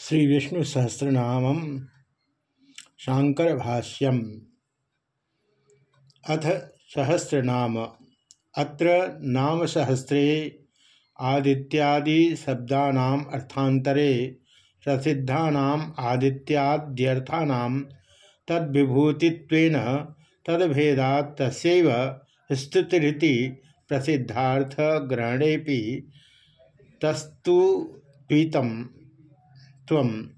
श्री विष्णु सहस्रनाम शांकर भाष्यम अथ सहस्रनाम। अत्र नाम सहस्रे आदित्यादि शब्दानाम अर्थांतरे प्रसिद्धानाम आदित्याद्यर्थानाम तद्विभूतित्वेन तद्भेदात् तस्यैव स्तुतिरिति प्रसिद्धार्थ ग्रहणेपि तस्तु पीतम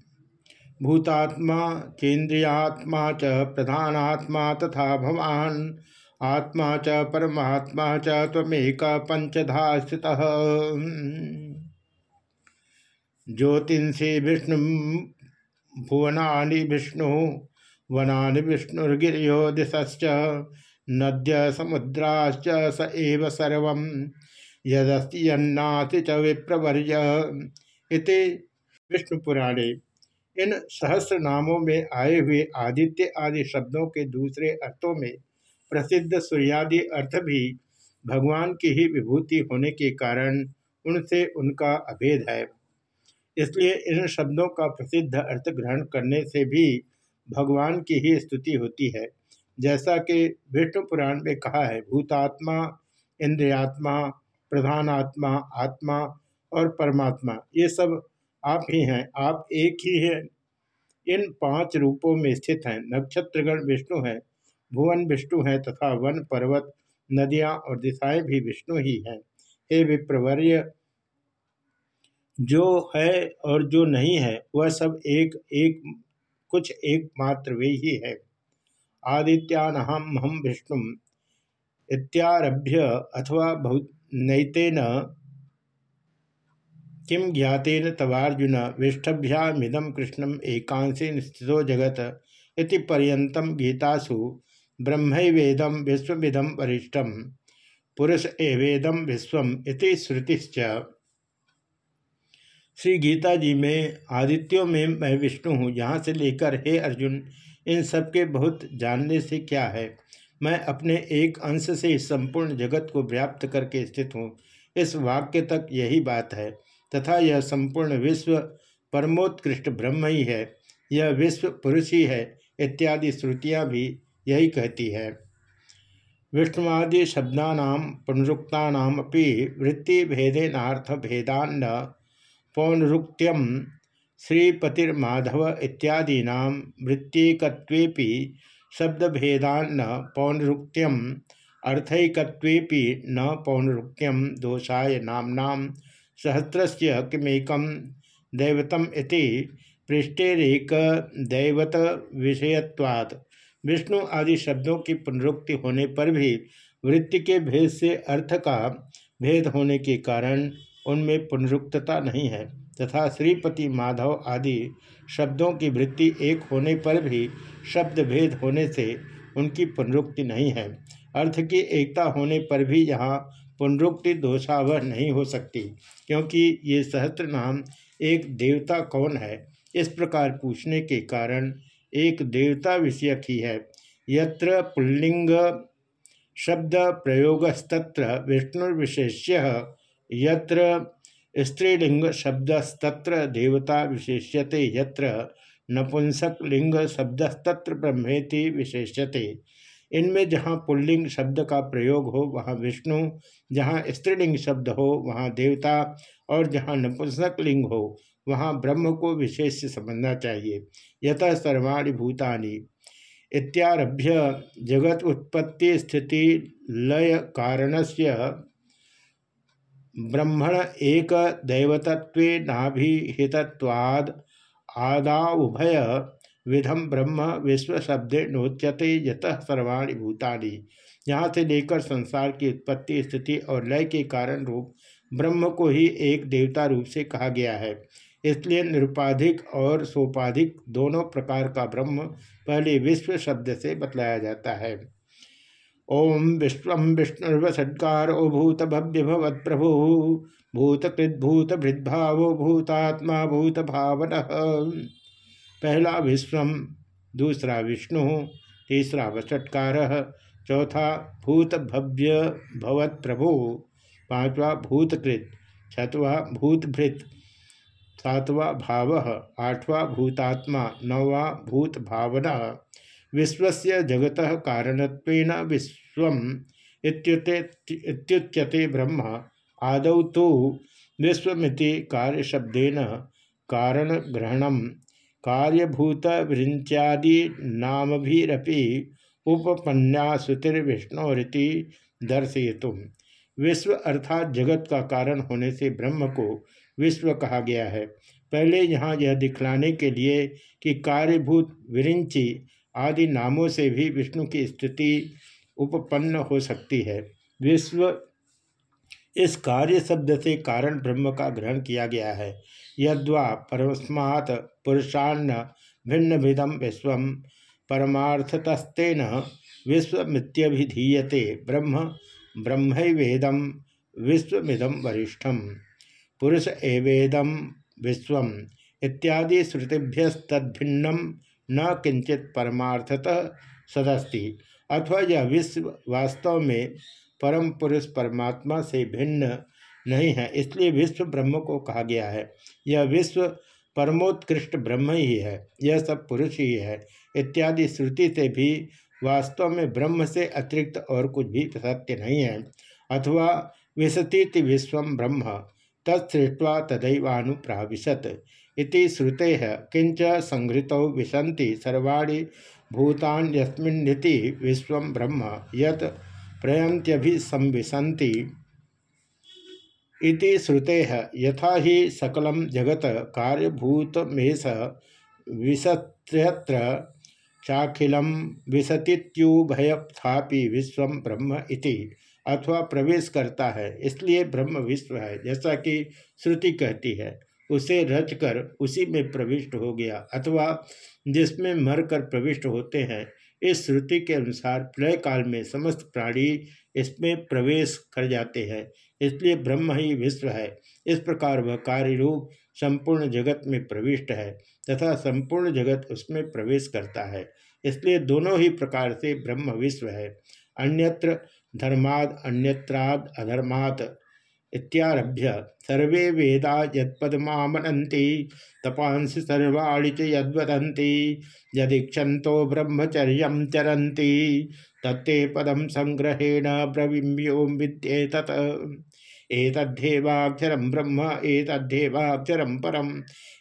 भूतात्मा चेन्द्रियात्मा च, प्रधानात्मा तथा भवान। आत्मा च, परमात्मा च तमेक पंचधा स्थित। ज्योतिषि विष्णु भुवना विष्णु वना विष्णुर्गिरियो दिशश्च, नद्य समुद्राश्च स एव सर्व यदस्ति यन्नाति च विप्रवर्य। इति विष्णु पुराणे, इन सहस्र नामों में आए हुए आदित्य आदि शब्दों के दूसरे अर्थों में प्रसिद्ध सूर्यादि अर्थ भी भगवान की ही विभूति होने के कारण उनसे उनका अभेद है। इसलिए इन शब्दों का प्रसिद्ध अर्थ ग्रहण करने से भी भगवान की ही स्तुति होती है। जैसा कि विष्णु पुराण में कहा है, भूतात्मा, इंद्रियात्मा, प्रधानात्मा, आत्मा और परमात्मा, ये सब आप ही हैं, आप एक ही हैं। इन पाँच रूपों में स्थित हैं। नक्षत्रगण विष्णु हैं, भुवन विष्णु हैं तथा वन पर्वत, नदियाँ और दिशाएँ भी विष्णु ही हैं। हे विप्रवर्य, जो है और जो नहीं है, वह सब एक एक, कुछ एक मात्र वे ही है। आदित्यान हम हम विष्णु इत्यारभ्य अथवा बहुत नैतेन किम ज्ञातेन तवार्जुन विष्ठभ्यामिदम कृष्णम एकांशी स्थितो जगत इति पर्यंतम गीतासु ब्रह्मवेदम विश्वविदम वरिष्ठम पुरुष एवेदम विश्वम इति श्रुतिश्च। श्री गीता जी में, आदित्यों में मैं विष्णु हूँ, यहाँ से लेकर हे अर्जुन, इन सब के बहुत जानने से क्या है? मैं अपने एक अंश से संपूर्ण जगत को व्याप्त करके स्थित हूँ। इस वाक्य तक यही बात है। तथा यह संपूर्ण विश्व परमोत्कृष्ट ब्रह्म ही है, यह विश्व पुरुष ही है इत्यादि श्रुतियाँ भी यही कहती है। विष्णुवादि शब्दा पुनरुक्ता वृत्ति भेदान्न पौनरुक्त्यम श्रीपतिर्माधव इत्यादीना वृत्तिकत्वेपि शब्दभेदान्न पौनरुक्त्यम अर्थैकत्वेपि न पौनरुक्त्यम दोषाय नामनाम सहस्रस्य किमेकम दैवतम पृष्ठेरेक दैवत विषयत्वात् विष्णु आदि शब्दों की पुनरुक्ति होने पर भी वृत्ति के भेद से अर्थ का भेद होने के कारण उनमें पुनरुक्तता नहीं है, तथा श्रीपति माधव आदि शब्दों की वृत्ति एक होने पर भी शब्द भेद होने से उनकी पुनरुक्ति नहीं है। अर्थ की एकता होने पर भी यहाँ पुनरुक्ति दोषावह नहीं हो सकती, क्योंकि ये सहस्त्र नाम एक देवता कौन है? इस प्रकार पूछने के कारण एक देवता विषयक ही है। यत्र पुल्लिंग शब्द प्रयोगस्तत्र विष्णुर्विशेष्य, यत्र स्त्रीलिंग शब्दस्तत्र देवता विशेष्यते, यत्र नपुंसक लिंग शब्दस्तत्र ब्रह्मेति विशेष्यते। इनमें जहाँ पुल्लिंग शब्द का प्रयोग हो, वहाँ विष्णु, जहाँ स्त्रीलिंग शब्द हो, वहाँ देवता और जहाँ नपुंसक लिंग हो, वहाँ ब्रह्म को विशेष समझना चाहिए। यत सर्वाणी भूतानि। इत्यारभ्य जगत उत्पत्ति स्थिति लय कारण से ब्रह्मण एक दैवतत्व नाभिहितवाद आदाउभय विधम ब्रह्म विश्व शब्द नोच्यते यत सर्वाणी भूतानि। यहाँ से लेकर संसार की उत्पत्ति, स्थिति और लय के कारण रूप ब्रह्म को ही एक देवता रूप से कहा गया है। इसलिए निरुपाधिक और सोपाधिक दोनों प्रकार का ब्रह्म पहले विश्व शब्द से बतलाया जाता है। ओम विश्व विष्णुर्वसत्कार ओ भूत भव्य भवत प्रभु। भूतकृत भूत भृद्भावो भूतात्मा भूत भावन। पहला विश्वम दूसरा विष्णु, तीसरा वचटकार चौथा भूत भव्य भवत प्रभु पांचवा भूतकृत छठवा भूतभृत, सातवा भाव, आठवा भूतात्मा, नौवा भूत भावना विश्व जगत कारणत्वेन विश्वम इत्युच्यते ब्रह्म। आदौ तो विश्वमिति कार्यशब्देन कारणग्रहणम। कार्यभूत विरिंचादि नामभिरपि उपपन्यासुतिर्विष्णुरीति दर्शयतुम। विश्व अर्थात जगत का कारण होने से ब्रह्म को विश्व कहा गया है। पहले यहाँ यह दिखलाने के लिए कि कार्यभूत विरिंची आदि नामों से भी विष्णु की स्थिति उपपन्न हो सकती है। विश्व इस कार्य शब्द से कारण ब्रह्म का ग्रहण किया गया है। यद्वा परस्मात् पुरुषान्न भिन्न भिदम विश्व परमार्थतस्तेन विश्वमित्यभिधीयते ब्रह्म ब्रह्मवेदम विश्वमिदम वरिष्ठम पुरुष एवेदम विश्व इत्यादि श्रुतिभ्यस्तभिन्नम न किंचित परमार्थतः सदस्ति। अथवा यह विश्व वास्तव में परम पुरुष परमात्मा से भिन्न नहीं है, इसलिए विश्व ब्रह्म को कहा गया है। यह विश्व परमोत्कृष्ट ब्रह्म ही है, यह सब पुरुष ही है। इत्यादि श्रुति से भी वास्तव में ब्रह्म से अतिरिक्त और कुछ भी सत्य नहीं है, अथवा विशतीति विश्व ब्रह्म, तत्सृष्टवा तदैवानुप्राविशत। इति श्रुते है किंच संहृत विशंति सर्वाणी भूतान भूतान्यस्मिन्निति विश्व ब्रह्म, यत प्रयंत्यभिसंविशंति इति श्रुते। यथा ही सकलम जगत कार्यभूतमेश विशत्यत्र चाखिलम विशतीभयथापि विश्व ब्रह्म इति अथवा प्रवेश करता है, इसलिए ब्रह्म विश्व है, जैसा कि श्रुति कहती है। उसे रचकर उसी में प्रविष्ट हो गया, अथवा जिसमें मरकर प्रविष्ट होते हैं, इस श्रुति के अनुसार प्रलय काल में समस्त प्राणी इसमें प्रवेश कर जाते हैं। इसलिए ब्रह्म ही विश्व है। इस प्रकार वह कार्य रूप संपूर्ण जगत में प्रविष्ट है तथा संपूर्ण जगत उसमें प्रवेश करता है। इसलिए दोनों ही प्रकार से ब्रह्म विश्व है। अन्यत्र धर्माद, अन्यत्राद, अधर्मात् इत्यारभ्य सर्वे वेदा यदमामनती तपांस सर्वाणी च यदवदंती यदीक्षतो ब्रह्मचर्य चरती तत्ते पदम संग्रहेण ब्रवीम्यो विद्ये तत् एतद्धेवाक्षरम ब्रह्म एतद्धेवाक्षरम परम।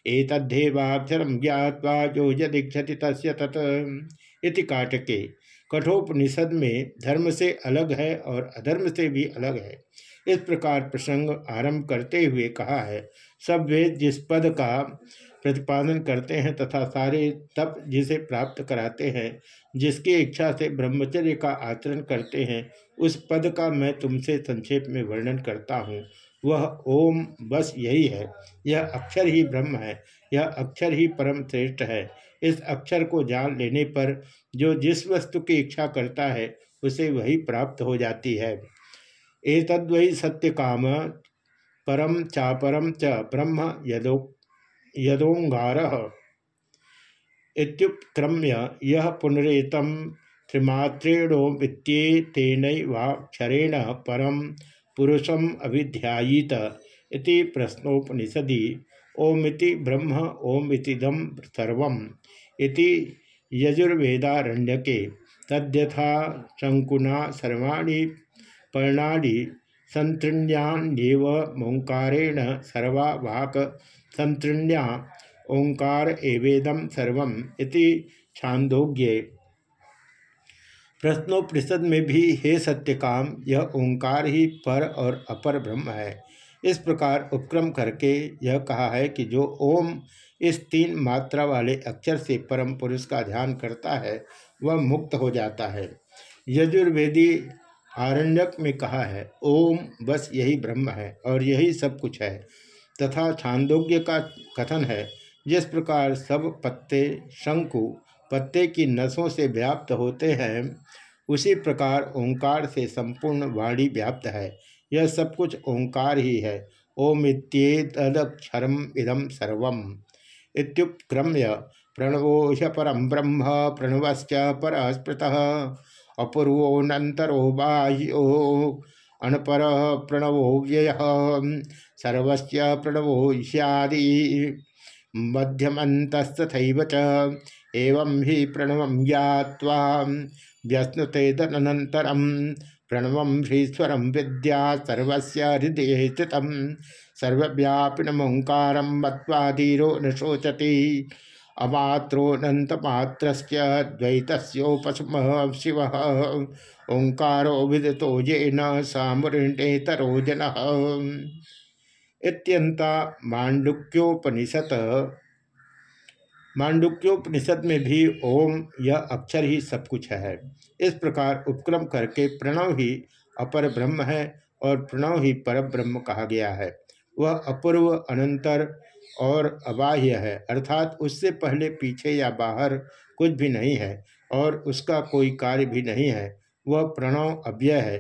एतद्धेवाक्षरम ज्ञावा जो यदीक्षति तस्य तत्। इति काटके, कठोपनिषद में धर्म से अलग है और अधर्म से भी अलग है। इस प्रकार प्रसंग आरंभ करते हुए कहा है, सब वेद जिस पद का प्रतिपादन करते हैं तथा सारे तप जिसे प्राप्त कराते हैं जिसकी इच्छा से ब्रह्मचर्य का आचरण करते हैं, उस पद का मैं तुमसे संक्षेप में वर्णन करता हूँ। वह ओम बस यही है। यह अक्षर ही ब्रह्म है। यह अक्षर ही परम श्रेष्ठ है। इस अक्षर को जान लेने पर जो जिस वस्तु की इच्छा करता है, उसे वही प्राप्त हो जाती है। एतद्वै सत्य काम परम चापरम च ब्रह्म यदो यदोंगार। इत्युपक्रम्य यह पुनरेतम त्रिमात्रेणो वित्तेनवाक्षरेण परम पुरुषम अभिध्यायीत इति प्रश्नोपनिषदि। ओमिति ब्रह्म ओमितिदम सर्वम इति यजुर्वेदारण्यके। तद्यथा शंकुना सर्वाणी पर्णाड़ी संतृण्यान्यव ओंकारेण सर्वा वाक संतृण्या ओंकार एवेदम सर्वम इति छांदोग्ये। प्रश्नोपनिषद में भी हे सत्यकाम, यह ओंकार ही पर और अपर ब्रह्म है। इस प्रकार उपक्रम करके यह कहा है कि जो ओम इस तीन मात्रा वाले अक्षर से परम पुरुष का ध्यान करता है, वह मुक्त हो जाता है। यजुर्वेदी आरण्यक में कहा है, ओम बस यही ब्रह्म है और यही सब कुछ है। तथा छांदोग्य का कथन है जिस प्रकार सब पत्ते शंकु पत्ते की नसों से व्याप्त होते हैं, उसी प्रकार ओंकार से संपूर्ण वाणी व्याप्त है। यह सब कुछ ओंकार ही है। ओम इत्येतदक्षरम इदम सर्वम। इत्युपक्रम्य प्रणवोह परम ब्रह्म प्रणवश्च पर स्मृत अपूर्वोनंतरो बाह्यो अनपर प्रणवो व्यय। सर्वस्य प्रणवो सैदि मध्यमतस्तथैव एवं ही प्रणव ज्ञावा व्यस्नुते तदनन्तरं प्रणव ह्रीश्वर विद्या सर्वस्य हृदय स्थित सर्वव्यापिनमोङ्कार मत्वाधीरो न शोचति। अमात्रोऽनन्तमात्र द्वैतस्योपशम शिव। ओंकारो विदतो येन सामुरिणेतरो जन। इत्यंता मांडुक्योपनिषद मांडुक्योपनिषद में भी ओम, यह अक्षर ही सब कुछ है। इस प्रकार उपक्रम करके प्रणव ही अपर ब्रह्म है और प्रणव ही पर ब्रह्म कहा गया है। वह अपूर्व, अनंतर और अबाह्य है, अर्थात उससे पहले पीछे या बाहर कुछ भी नहीं है और उसका कोई कार्य भी नहीं है। वह प्रणव अव्यय है।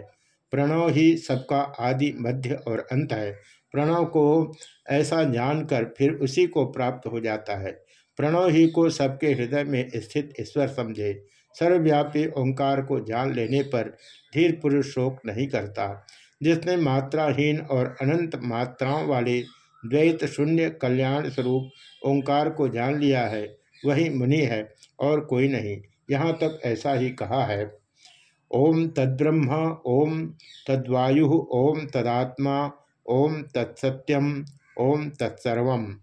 प्रणव ही सबका आदि, मध्य और अंत है। प्रणव को ऐसा जानकर फिर उसी को प्राप्त हो जाता है। प्रणव ही को सबके हृदय में स्थित ईश्वर समझे। सर्वव्यापी ओंकार को जान लेने पर धीर पुरुष शोक नहीं करता। जिसने मात्राहीन और अनंत मात्राओं वाले द्वैत शून्य कल्याण स्वरूप ओंकार को जान लिया है, वही मुनि है और कोई नहीं। यहाँ तक ऐसा ही कहा है। ओम तद्ब्रह्म, ओम तद्वायु, ओम तदात्मा ओम तत्सत्यम, ओम तत्सर्व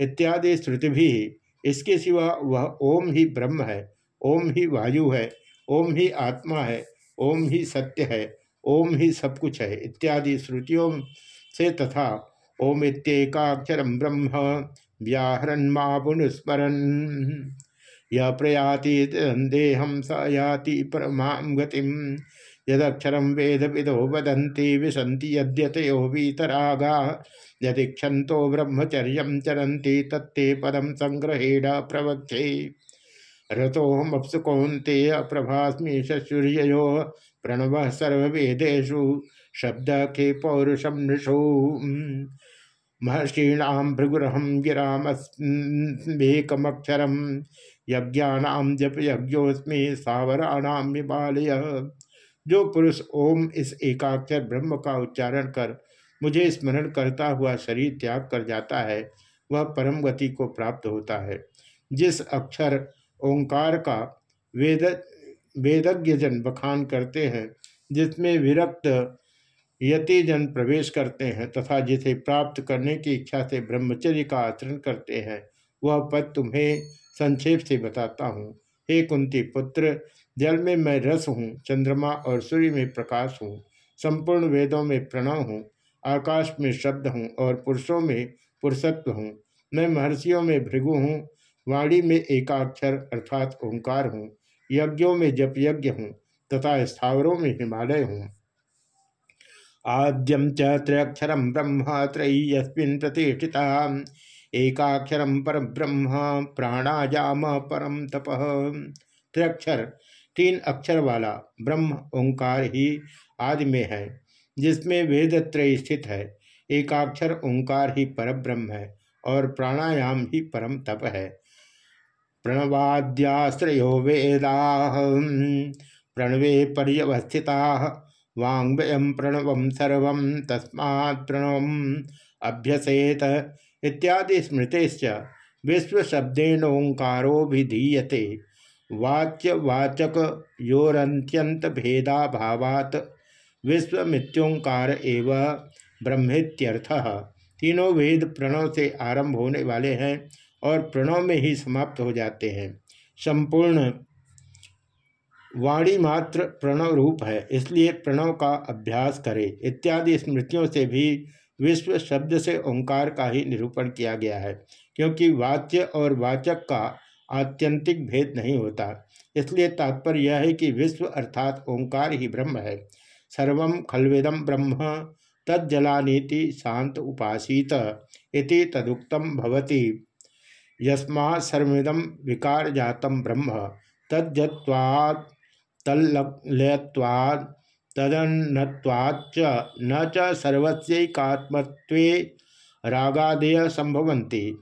इत्यादि श्रुति भी इसके सिवा वह ओम ही ब्रह्म है, ओम ही वायु है, ओम ही आत्मा है, ओम ही सत्य है, ओम ही सब कुछ है इत्यादि श्रुतियों से तथा ओम इत्येकाक्षर ब्रह्म व्याहरण मापुनुस्मरण यह प्रयाति देहम स याति परमा गतिम। यदक्षर वेद विदो वदंती विशंति यद्यतो वीतरागा ब्रह्मचर्य चरती तत्ते पदम संग्रहेण प्रवक्षे रथोमप्सु कौंते प्रभास्मी सूर्यो प्रणव सर्वेदेशु शब्द के पौरुषम नृषो। महर्षीणाम भृगुरहम गिरामेकमक्षरम यज्ञानाम जप यज्ञोस्मी सावराणाम विबालय। जो पुरुष ओम इस एकाक्षर ब्रह्म का उच्चारण कर मुझे स्मरण करता हुआ शरीर त्याग कर जाता है, वह परम गति को प्राप्त होता है। जिस अक्षर ओंकार का वेद वेदज्ञ जन बखान करते हैं, जिसमें विरक्त यतिजन प्रवेश करते हैं तथा जिसे प्राप्त करने की इच्छा से ब्रह्मचर्य का आचरण करते हैं, वह पद तुम्हें संक्षेप से बताता हूँ। हे कुंती पुत्र जल में मैं रस हूँ, चंद्रमा और सूर्य में प्रकाश हूँ, संपूर्ण वेदों में प्रणव हूँ, आकाश में शब्द हूँ और पुरुषों में पुरुषत्व हूँ। मैं महर्षियों में भृगु हूँ, वाणी में एकाक्षर अर्थात ओंकार हूँ, यज्ञों में जप यज्ञ हूँ तथा स्थावरों में हिमालय हूँ। आद्यम च त्रयक्षर ब्रह्म त्रयस्मिन प्रतिष्ठिता एकाक्षर पर ब्रह्म प्राणायाम परम तप। त्र्यक्षर तीन अक्षर वाला ब्रह्म ओंकार ही आदि में है, जिसमें वेद त्रय स्थित है। एकाक्षर ओंकार ही पर ब्रह्म है और प्राणायाम ही परम तप है। प्रणवाद्याश्रयो वेदा, प्रणवे पर्यवस्थिता वांग्वयम प्रणव सर्व तस्मा प्रणव अभ्यसेत इत्यादि स्मृतिश्च विश्वशब्देनोंकारोभिधीयते वाच्यवाचक योरंत्यंत भेदा भावात विश्वमित्योंकार एव ब्रह्मेत्यर्थ। तीनों वेद प्रणव से आरंभ होने वाले हैं और प्रणव में ही समाप्त हो जाते हैं। संपूर्ण वाणी मात्र प्रणव रूप है, इसलिए प्रणव का अभ्यास करें। इत्यादि स्मृतियों से भी विश्व शब्द से ओंकार का ही निरूपण किया गया है, क्योंकि वाच्य और वाचक का आत्यंतिक भेद नहीं होता। इसलिए तात्पर्य यह है कि विश्व अर्थात ओंकार ही ब्रह्म है। सर्व खलवेदम ब्रह्म, तज्जलानीति शांत उपासीत, इति तदुक्तम भवति। यस्मा सर्विदम विकार जातम ब्रह्म, तज्जत्वात्, तल्लयत्वात्, तदन्नत्वाच्च, न च रागादय संभवन्ति।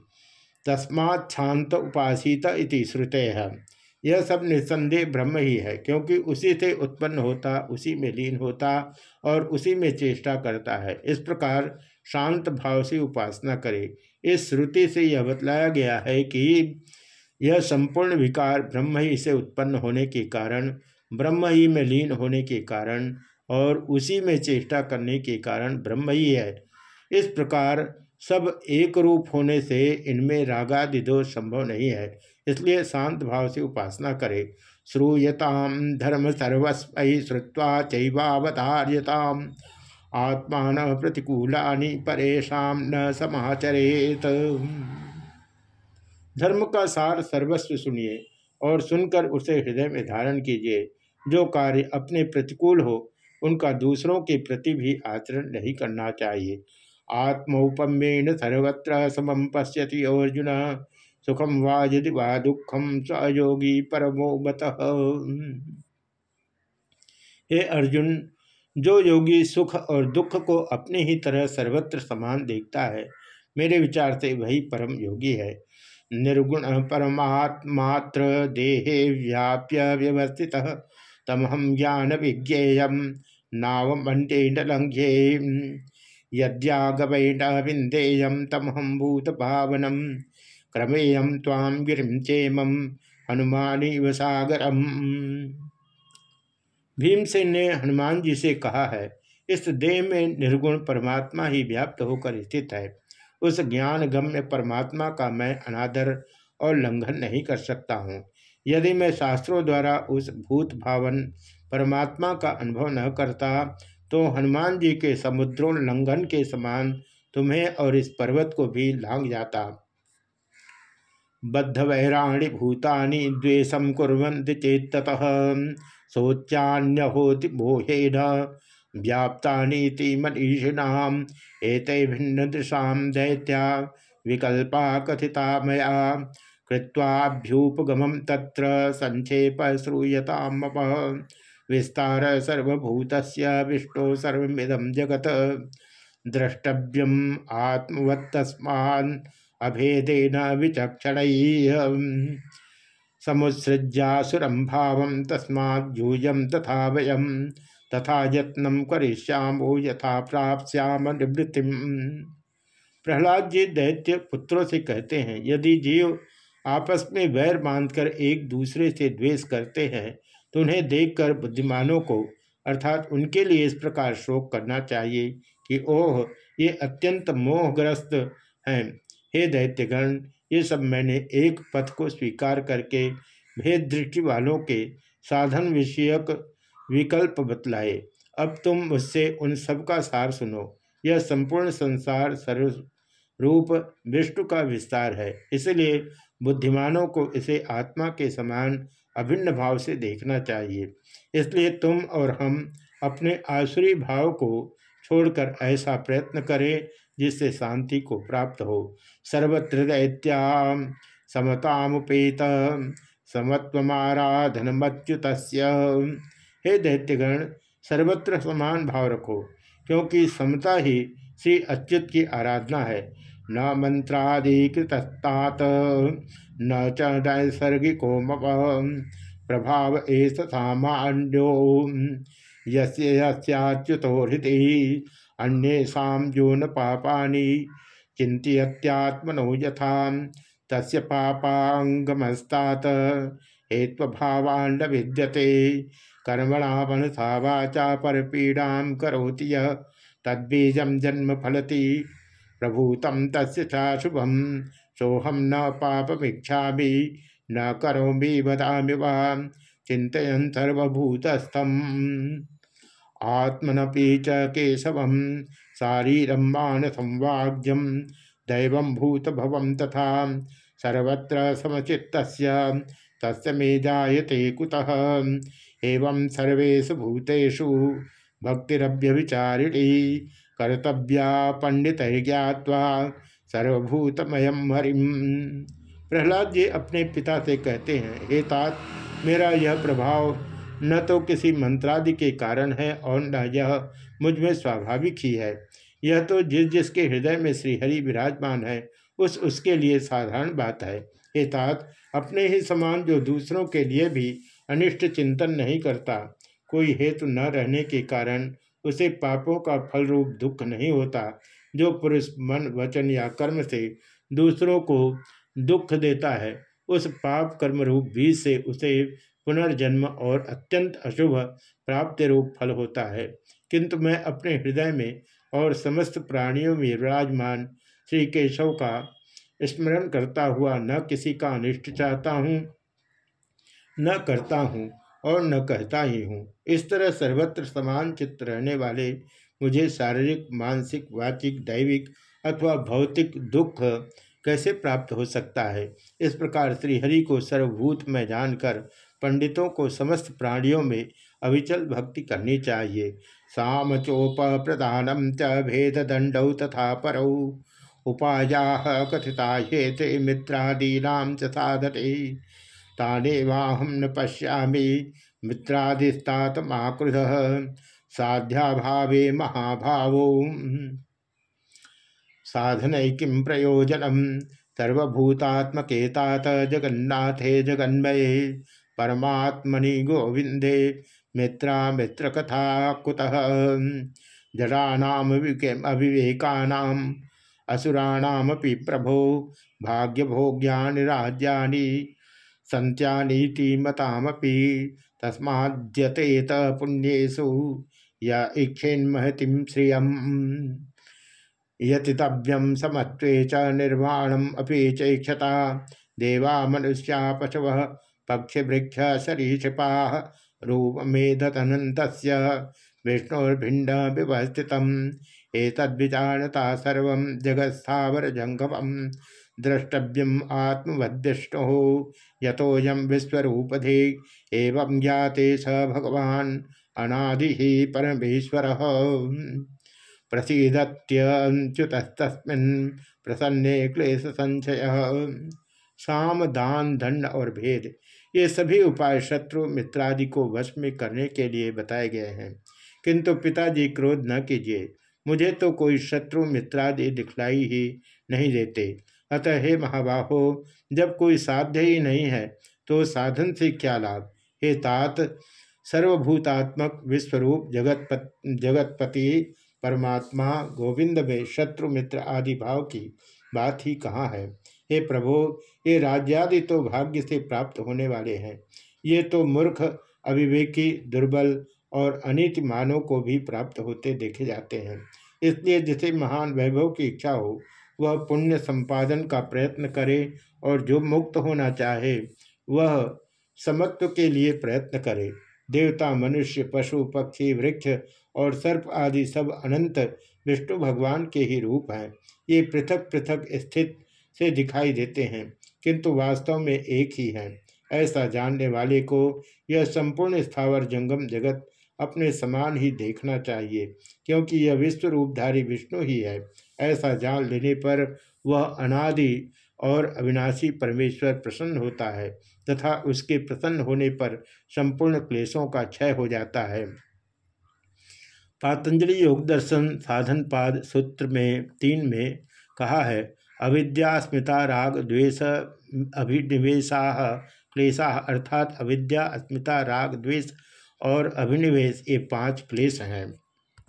तस्मात् शांत उपासित इति श्रुते। है यह सब निस्संदेह ब्रह्म ही है, क्योंकि उसी से उत्पन्न होता, उसी में लीन होता और उसी में चेष्टा करता है। इस प्रकार शांत भाव से उपासना करे। इस श्रुति से यह बतलाया गया है कि यह संपूर्ण विकार ब्रह्म ही से उत्पन्न होने के कारण, ब्रह्म ही में लीन होने के कारण और उसी में चेष्टा करने के कारण ब्रह्म ही है। इस प्रकार सब एक रूप होने से इनमें रागादि दोष संभव नहीं है। इसलिए शांत भाव से उपासना करे। श्रूयताम धर्म सर्वस्व श्रुवा चैवावतार्यताम। आत्मा न प्रतिकूला परेशा न समाचरेत। धर्म का सार सर्वस्व सुनिए और सुनकर उसे हृदय में धारण कीजिए। जो कार्य अपने प्रतिकूल हो, उनका दूसरों के प्रति भी आचरण नहीं करना चाहिए। आत्मौपम्येन सर्वत्र समम पश्यति अर्जुन। सुखम वा यदि वा दुखम सयोगी परमो मत। हे अर्जुन, जो योगी सुख और दुख को अपने ही तरह सर्वत्र समान देखता है, मेरे विचार से वही परम योगी है। निर्गुण परमात्मात्र देहे व्याप्य व्यवस्थित तमहम ज्ञान विज्ञेय नावमंडे न यद्यागवैन तमहम भूत भावनम क्रमेयम ताम गिरिम चेमम हनुमानी सागरम। भीमसेन ने हनुमान जी से कहा है, इस देह में निर्गुण परमात्मा ही व्याप्त होकर स्थित है। उस ज्ञान गम्य परमात्मा का मैं अनादर और लंघन नहीं कर सकता हूँ। यदि मैं शास्त्रों द्वारा उस भूत भावन परमात्मा का अनुभव न करता तो हनुमान जी के समुद्रोल्लंघन के समान तुम्हें और इस पर्वत को भी लांग जाता। बद्ध वैराणी भूतानि द्वेषम कुरंत चेत शोच्यान्यहोति मोहेन। व्याप्तानीति एत भिन्न दृशा दैत्या। विकल्पा कथिता मया। कृत्वाभ्युपगम तत्र। संक्षेप श्रूयताम विस्तार सर्वभूत विष्णु सर्विदम जगत। द्रष्टव्यम आत्मवत्तस्मान अभेदेन विचक्षण। समुत्सृज्यासुरम भाव तस्माूयम तथा वयम तथा यत्न करिष्यामो यथा प्राप्याम निवृत्ति। प्रहलाद जी दैत्य पुत्रों से कहते हैं, यदि जीव आपस में वैर बांधकर एक दूसरे से द्वेष करते हैं तो उन्हें देखकर बुद्धिमानों को, अर्थात उनके लिए इस प्रकार शोक करना चाहिए कि, ओह, ये अत्यंत मोहग्रस्त हैं। हे दैत्यगण, ये सब मैंने एक पथ को स्वीकार करके भेद दृष्टि वालों के साधन विषयक विकल्प बतलाए। अब तुम मुझसे उन सब का सार सुनो। यह संपूर्ण संसार सर्वरूप विष्णु का विस्तार है। इसलिए बुद्धिमानों को इसे आत्मा के समान अभिन्न भाव से देखना चाहिए। इसलिए तुम और हम अपने आसुरी भाव को छोड़कर ऐसा प्रयत्न करें जिससे शांति को प्राप्त हो। सर्वत्र दैत्याम समतामुपेत समत्वराधनमच्युत हे दैत्यगण, सर्वत्र समान भाव रखो, क्योंकि समता ही श्री अच्युत की आराधना है। न मंत्रादिकृतात न च नैसर्गिको प्रभाव एस सामान्यो। यस्याच्युतो हृदय अन्येषा जो न पापानि चिंत्यात्मनो यथा, तस्य पापांगमस्तात हेत्वभावान्न विद्यते कर्मणा मनसा वाचा पर पीड़ा करोति यह तद्बीजम जन्म फलति। प्रभूतम तस्य सोहम न पापमीक्षा न करोमि वदामि वा चिंतन सर्वभूतस्थम। आत्मनपी च केशव शारीरम मानसम दैव भूत भव तथा सर्वत्र समचित्त तस् मे जायते कुतः? एवं भूतेषु भक्तिरभ्यभिचारिणी कर्तव्या पंडित ज्ञावा सर्वभूतमयम हरिम। प्रहलाद जी अपने पिता से कहते हैं, हे तात, मेरा यह प्रभाव न तो किसी मंत्रादि के कारण है और न यह मुझमें स्वाभाविक ही है। यह तो जिस जिसके हृदय में श्रीहरि विराजमान है, उस उसके लिए साधारण बात है। हे तात, अपने ही समान जो दूसरों के लिए भी अनिष्ट चिंतन नहीं करता, कोई हेतु न रहने के कारण उसे पापों का फल रूप दुख नहीं होता, जो पुरुष मन, वचन या कर्म से दूसरों को दुख देता है, उस पाप कर्म रूप बीज से उसे पुनर्जन्म और अत्यंत अशुभ प्राप्त रूप फल होता है। किंतु मैं अपने हृदय में और समस्त प्राणियों में विराजमान श्री केशव का स्मरण करता हुआ न किसी का अनिष्ट चाहता हूँ, न करता हूँ। और न कहता ही हूँ। इस तरह सर्वत्र समान चित्त रहने वाले मुझे शारीरिक, मानसिक, वाचिक, दैविक अथवा भौतिक दुख कैसे प्राप्त हो सकता है? इस प्रकार श्रीहरि को सर्वभूत में जानकर पंडितों को समस्त प्राणियों में अविचल भक्ति करनी चाहिए। सामचोप प्रधानम च भेद दंडौ तथा परौ। उपाया कथिता हेते मित्रादीना च साधते। तानेवाहम न पश्यामी। मित्रादिस्तात्माकृध साध्याभावे महाभावो। साधन किं प्रयोजनम सर्वभूतात्मकेतात जगन्नाथे जगन्मये। परमात्मनि गोविंदे मित्रा मित्र कथा कुतः जरानाम अविवेकानाम असुराणामपि प्रभो। भाग्यभोग्यानि सन्त्यानीति मतामपि तस्माद्यतेत पुण्येषु य इक्षेन्महतिं श्रियम्। यतितव्यम समत्वे च निर्वाणम अपि चैक्षता। देवा मनुष्या पशव पक्ष वृक्ष सरीक्षपा रूप मेधतनंत विष्णुर्भिंड व्यवस्थित एतद्विजानता सर्व जगत्स्थावर जंगम द्रष्टव्यम आत्मवद्विष्णु यतोयम विश्वरूपधे, एवं ज्ञाते स भगवान अनादि परमेश्वर। प्रसीदत्यच्युतस्तस्मिन् प्रसन्ने क्लेश संचय साम, दान, दंड और भेद, ये सभी उपाय शत्रु मित्रादि को वश में करने के लिए बताए गए हैं। किंतु पिताजी क्रोध न कीजिए, मुझे तो कोई शत्रु मित्रादि दिखलाई ही नहीं देते। अतः हे महाबाहो, जब कोई साध्य ही नहीं है तो साधन से क्या लाभ? हे तात, सर्वभूतात्मक विश्वरूप जगतपत, जगतपति, परमात्मा, गोविंद में शत्रु, मित्र आदि भाव की बात ही कहाँ है? हे प्रभो, ये राज्यादि तो भाग्य से प्राप्त होने वाले हैं। ये तो मूर्ख, अविवेकी, दुर्बल और अनित मानव को भी प्राप्त होते देखे जाते हैं। इसलिए जिसे महान वैभव की इच्छा हो वह पुण्य संपादन का प्रयत्न करे और जो मुक्त होना चाहे, वह समत्व के लिए प्रयत्न करे। देवता, मनुष्य, पशु, पक्षी, वृक्ष और सर्प आदि सब अनंत विष्णु भगवान के ही रूप हैं। ये पृथक पृथक स्थित से दिखाई देते हैं, किंतु वास्तव में एक ही है। ऐसा जानने वाले को यह संपूर्ण स्थावर जंगम जगत अपने समान ही देखना चाहिए, क्योंकि यह विश्व रूपधारी विष्णु ही है। ऐसा जान लेने पर वह अनादि और अविनाशी परमेश्वर प्रसन्न होता है तथा उसके प्रसन्न होने पर संपूर्ण क्लेशों का क्षय हो जाता है। पातंजलि योग दर्शन साधन पाद सूत्र में तीन में कहा है, अविद्या स्मृता राग द्वेष अभिनिवेशा क्लेशा अर्थात अविद्या अस्मिता राग, द्वेष और अभिनिवेश ये पाँच क्लेश हैं।